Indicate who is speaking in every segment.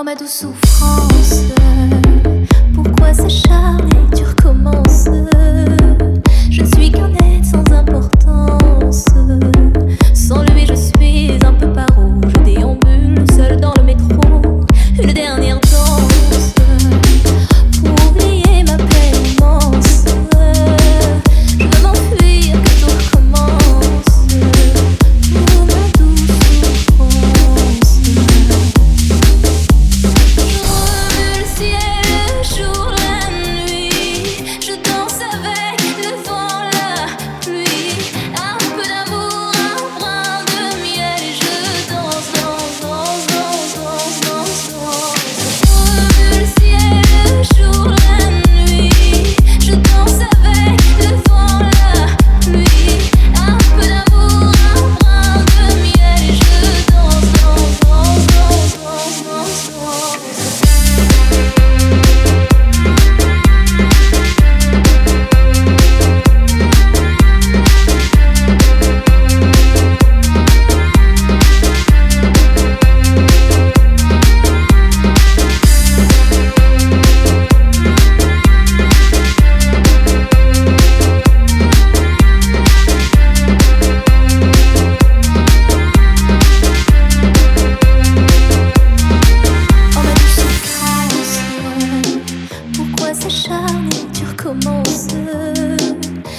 Speaker 1: Oh ma douce souffrance, pourquoi s'acharner, tu recommences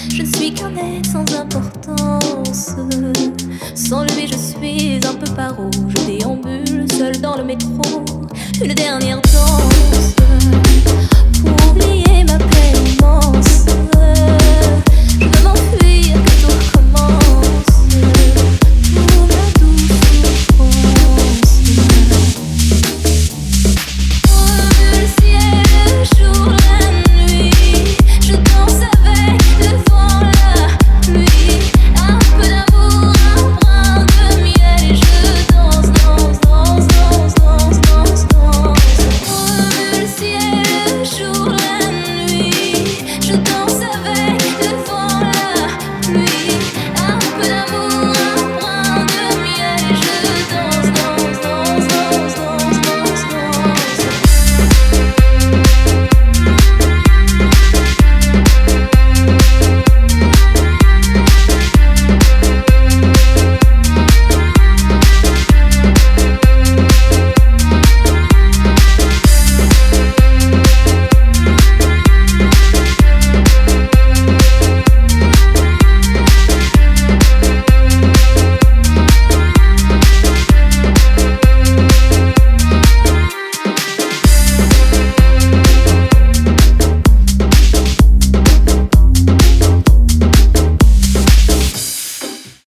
Speaker 1: Je ne suis qu'un être sans importance. Sans lui, je suis un peu paro. Je déambule seul dans le métro. Une dernière danse.